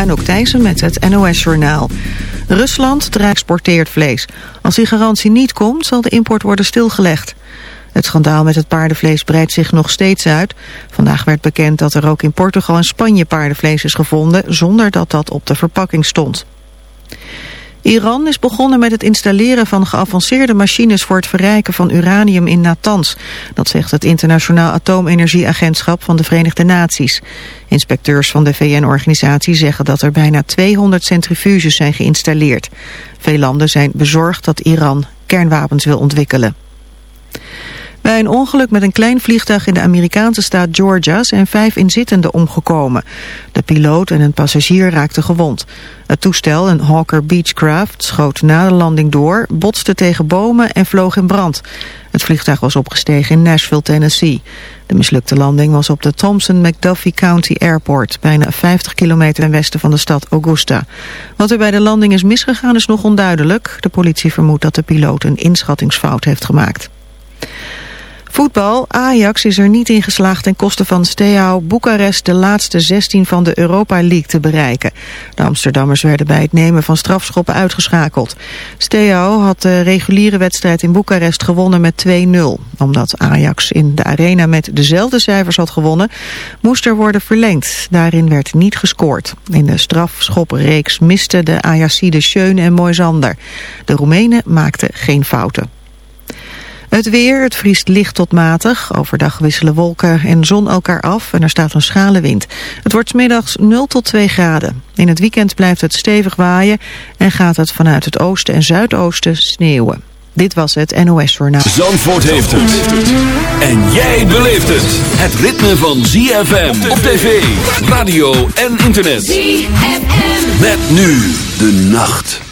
Anouk Thijssen met het NOS-journaal. Rusland exporteert vlees. Als die garantie niet komt, zal de import worden stilgelegd. Het schandaal met het paardenvlees breidt zich nog steeds uit. Vandaag werd bekend dat er ook in Portugal en Spanje paardenvlees is gevonden... zonder dat dat op de verpakking stond. Iran is begonnen met het installeren van geavanceerde machines voor het verrijken van uranium in Natanz. Dat zegt het Internationaal Atoomenergieagentschap van de Verenigde Naties. Inspecteurs van de VN-organisatie zeggen dat er bijna 200 centrifuges zijn geïnstalleerd. Veel landen zijn bezorgd dat Iran kernwapens wil ontwikkelen. Bij een ongeluk met een klein vliegtuig in de Amerikaanse staat Georgia zijn vijf inzittenden omgekomen. De piloot en een passagier raakten gewond. Het toestel, een Hawker Beechcraft, schoot na de landing door, botste tegen bomen en vloog in brand. Het vliegtuig was opgestegen in Nashville, Tennessee. De mislukte landing was op de Thompson-McDuffie County Airport, bijna 50 kilometer ten westen van de stad Augusta. Wat er bij de landing is misgegaan is nog onduidelijk. De politie vermoedt dat de piloot een inschattingsfout heeft gemaakt. Voetbal. Ajax is er niet in geslaagd ten koste van Steaua Boekarest de laatste 16 van de Europa League te bereiken. De Amsterdammers werden bij het nemen van strafschoppen uitgeschakeld. Steaua had de reguliere wedstrijd in Boekarest gewonnen met 2-0. Omdat Ajax in de arena met dezelfde cijfers had gewonnen, moest er worden verlengd. Daarin werd niet gescoord. In de strafschoppenreeks misten de Ajaxide Schöne en Moisander. De Roemenen maakten geen fouten. Het weer, het vriest licht tot matig. Overdag wisselen wolken en zon elkaar af en er staat een schala wind. Het wordt middags 0 tot 2 graden. In het weekend blijft het stevig waaien en gaat het vanuit het oosten en zuidoosten sneeuwen. Dit was het NOS Journaal. Zandvoort heeft het. En jij beleeft het. Het ritme van ZFM op tv, radio en internet. ZFM. Met nu de nacht.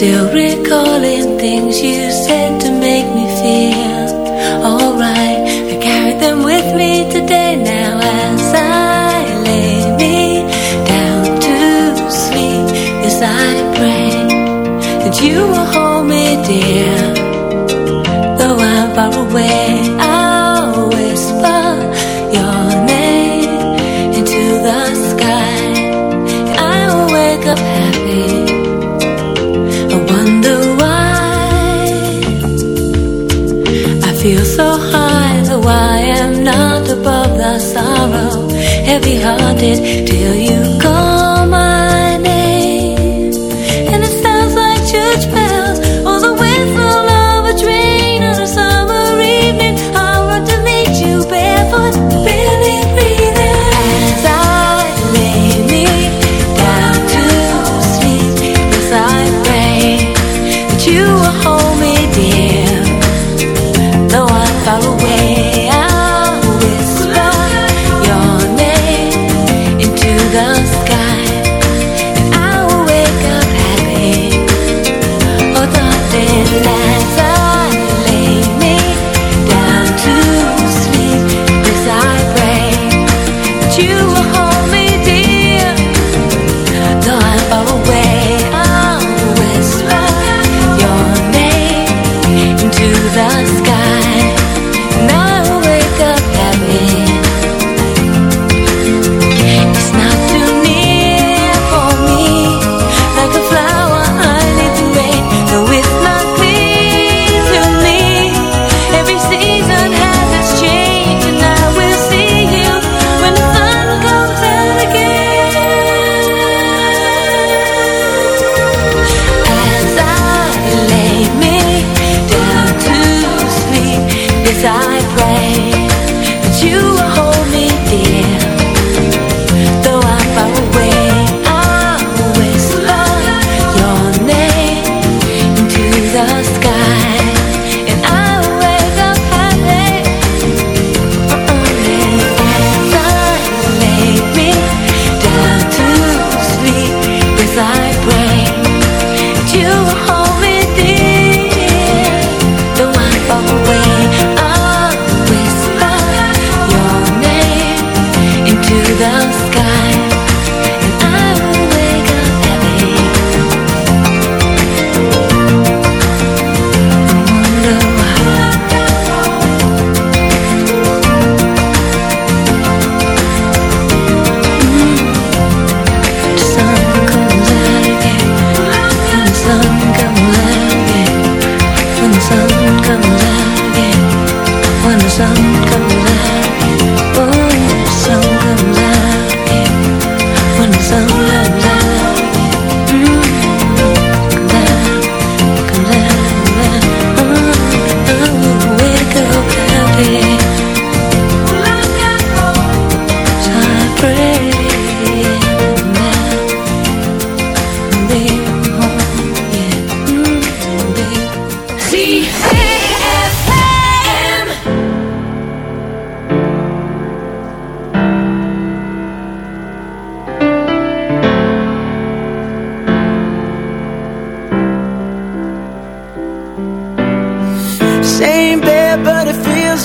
Still recalling things you said to make me feel alright. I carry them with me today now as I lay me down to sleep. As I pray that you will hold me dear, though I'm far away. till you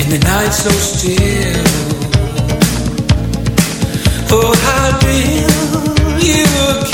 In the night so still. Oh, how build you a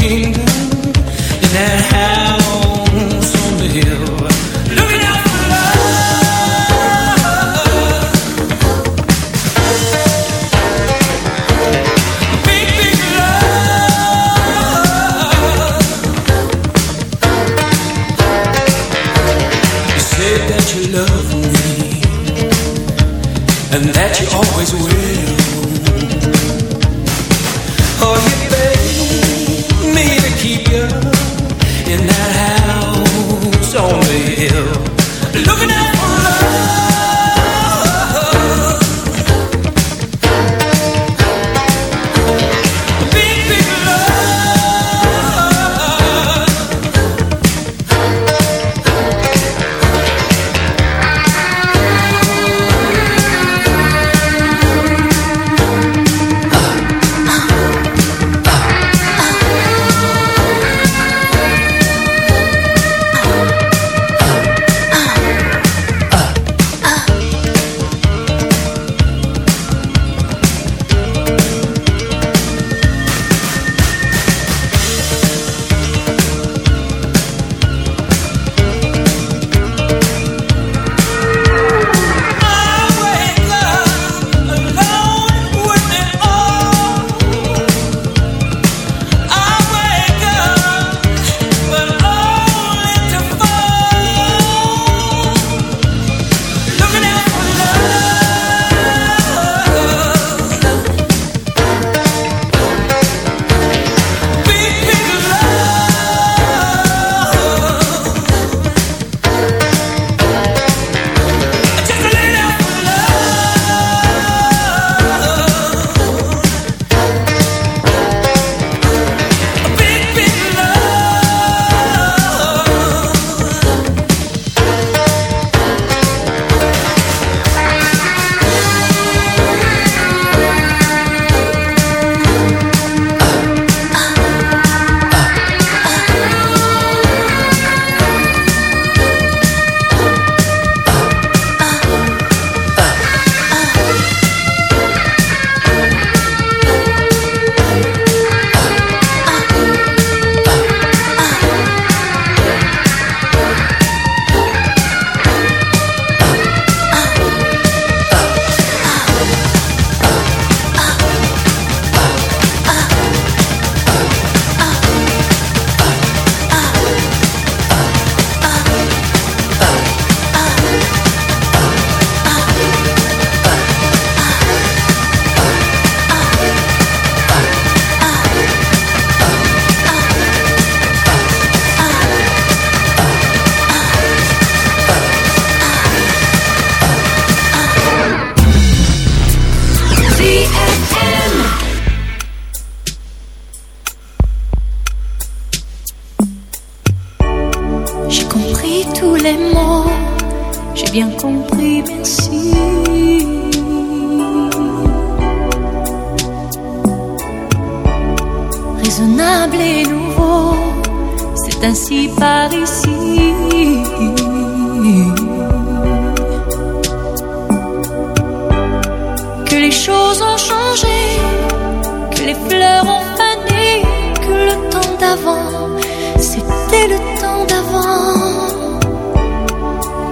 c'était le temps d'avant.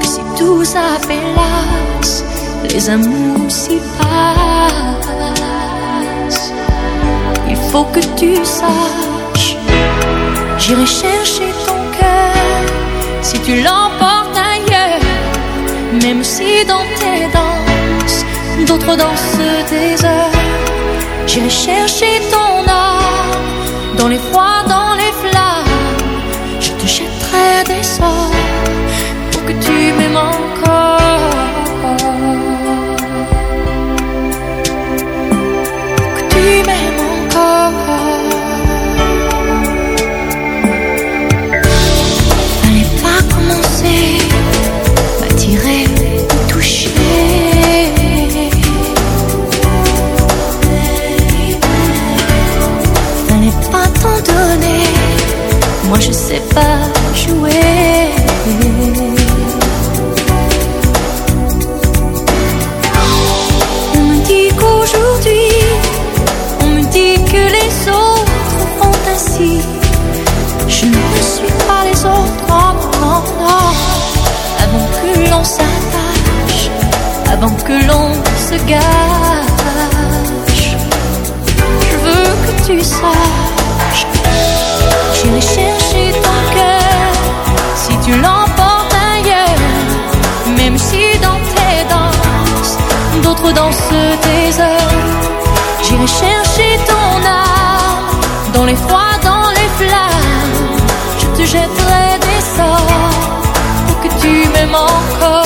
Que si tout s'appelasse, les amours s'y passent. Il faut que tu saches, j'irai chercher ton cœur si tu l'emportes ailleurs, même si dans tes danses, d'autres dansent des heures, j'irai chercher ton dans ce désert. J'irai chercher ton âme dans les froids, dans les flammes. Je te jetterai des sorts pour que tu m'aimes encore.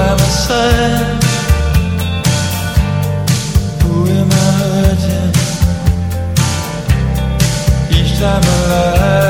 by my side. Who am I hurting? Each time I lie.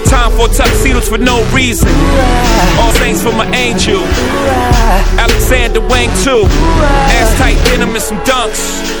Time for tuxedos for no reason. All thanks for my angel. Alexander Wang too. Ass tight denim and some dunks.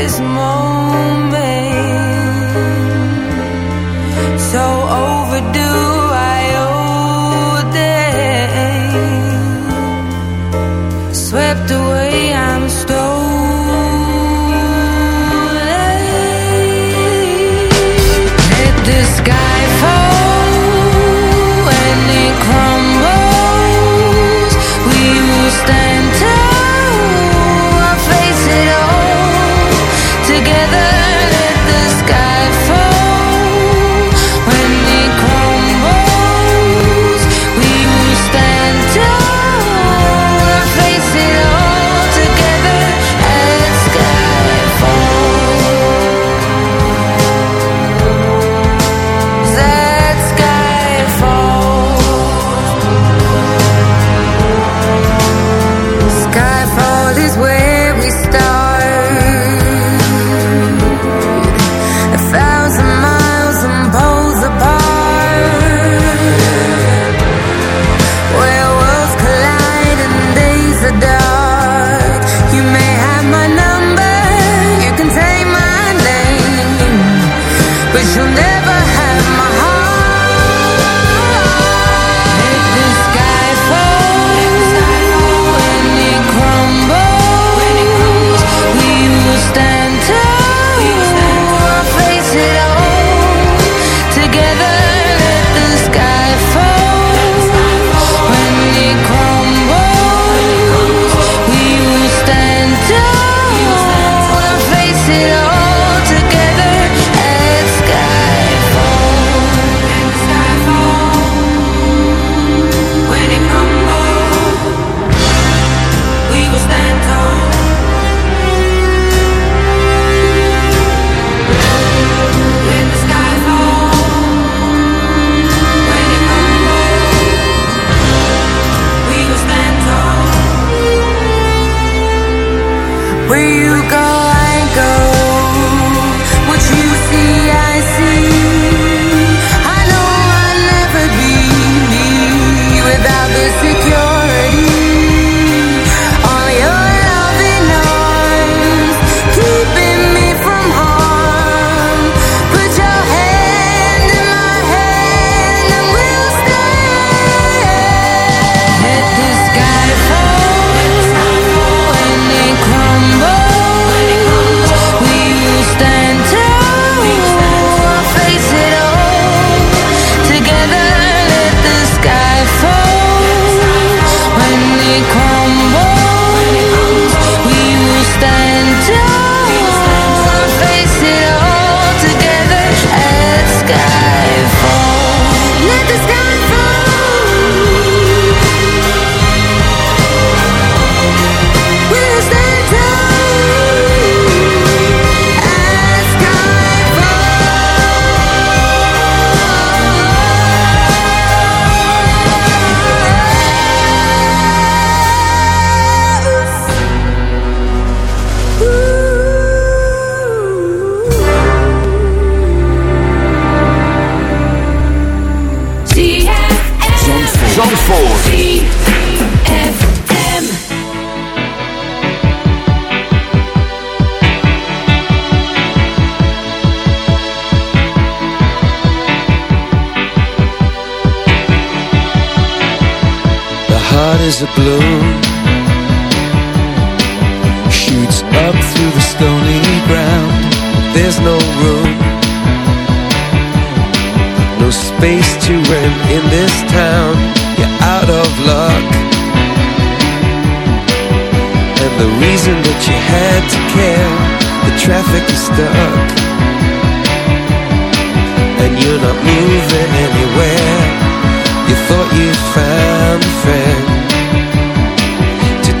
this moment a balloon Shoots up through the stony ground. There's no room. No space to rent in this town. You're out of luck. And the reason that you had to care The traffic is stuck. And you're not moving anywhere. You thought you found a friend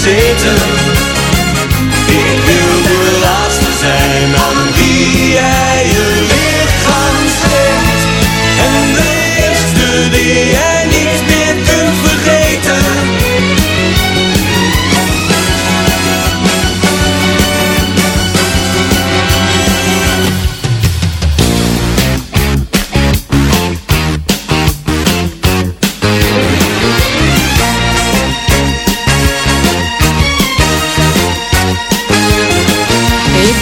vergeten. Ik wil de laatste zijn aan wie jij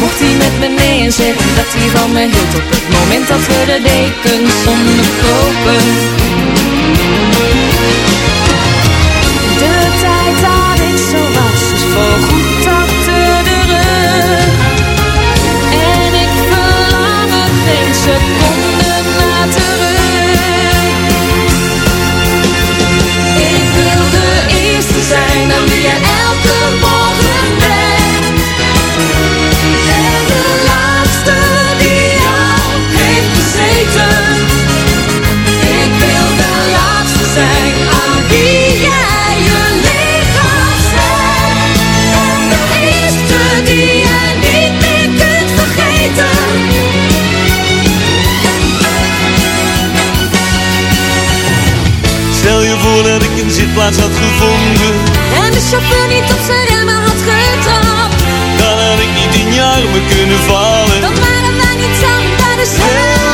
mocht hij met me mee en zeggen dat hij van me hield Op het moment dat we de dekens onderkopen De tijd dat ik zo was is voorgoed achter de rug. En ik verlang er geen seconde Stel je voor dat ik een zitplaats had gevonden. En de chauffeur niet op zijn remmen had getrapt. Dan had ik niet in je armen kunnen vallen. Dan waren wij niet samen bij dezelfde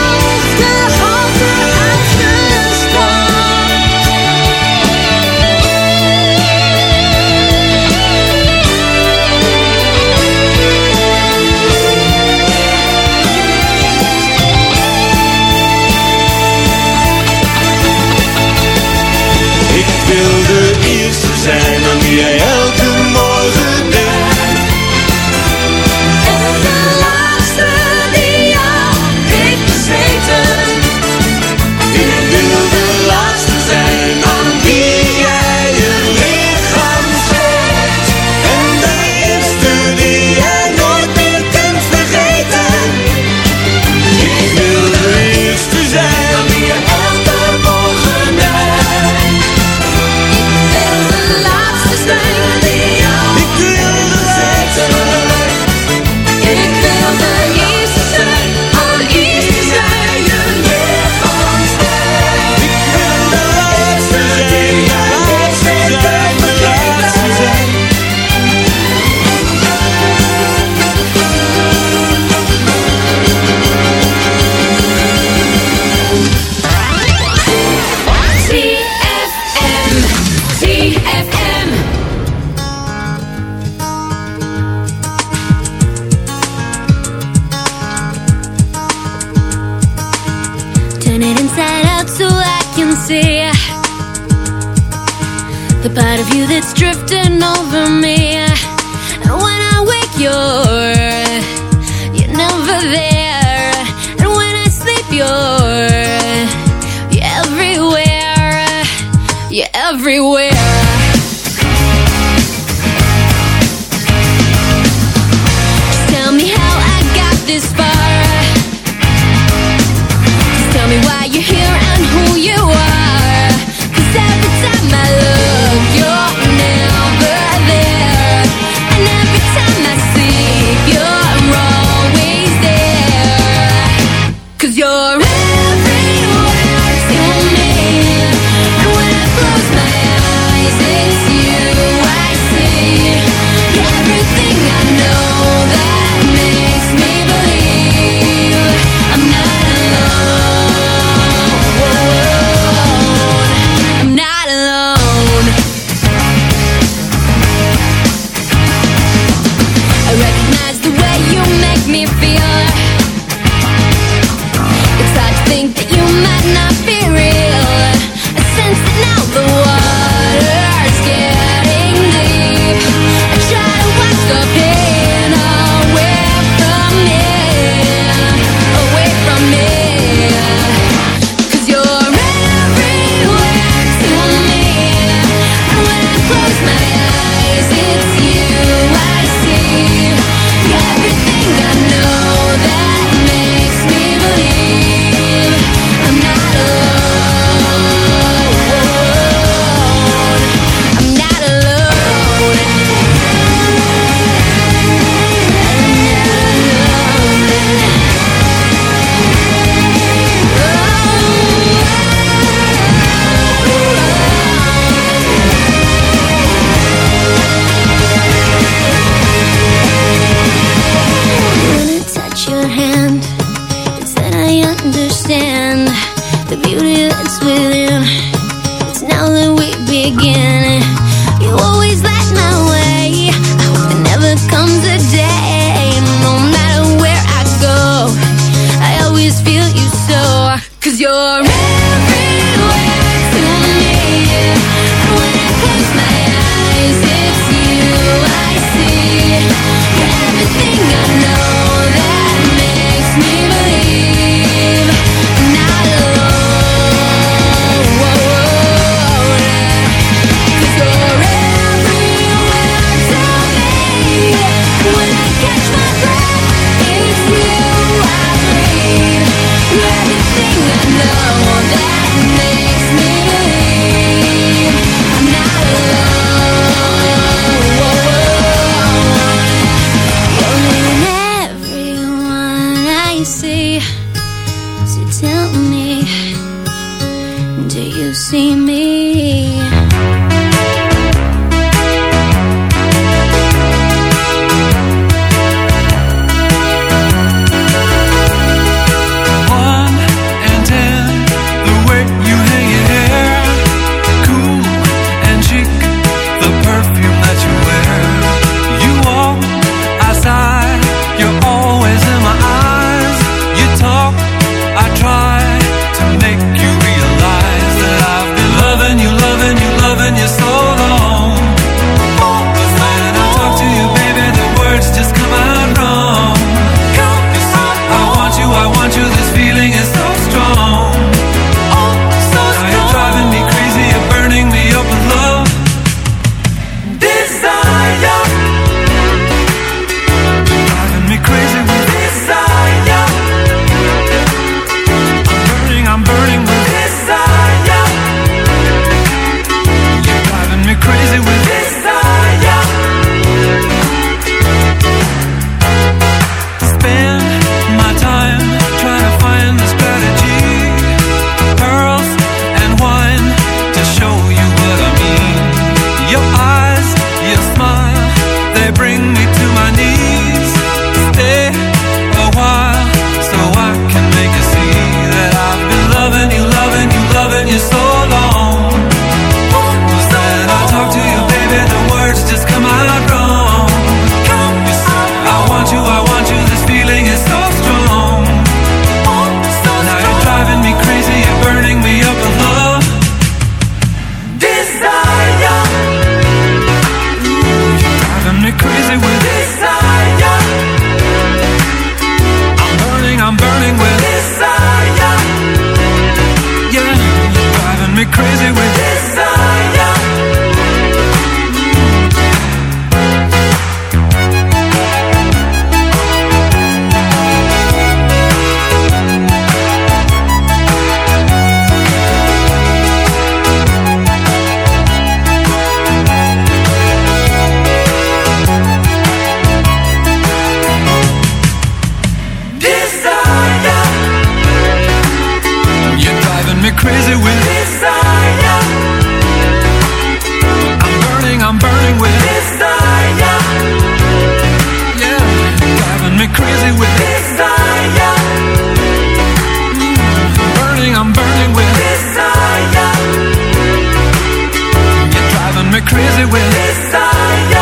crazy with desire.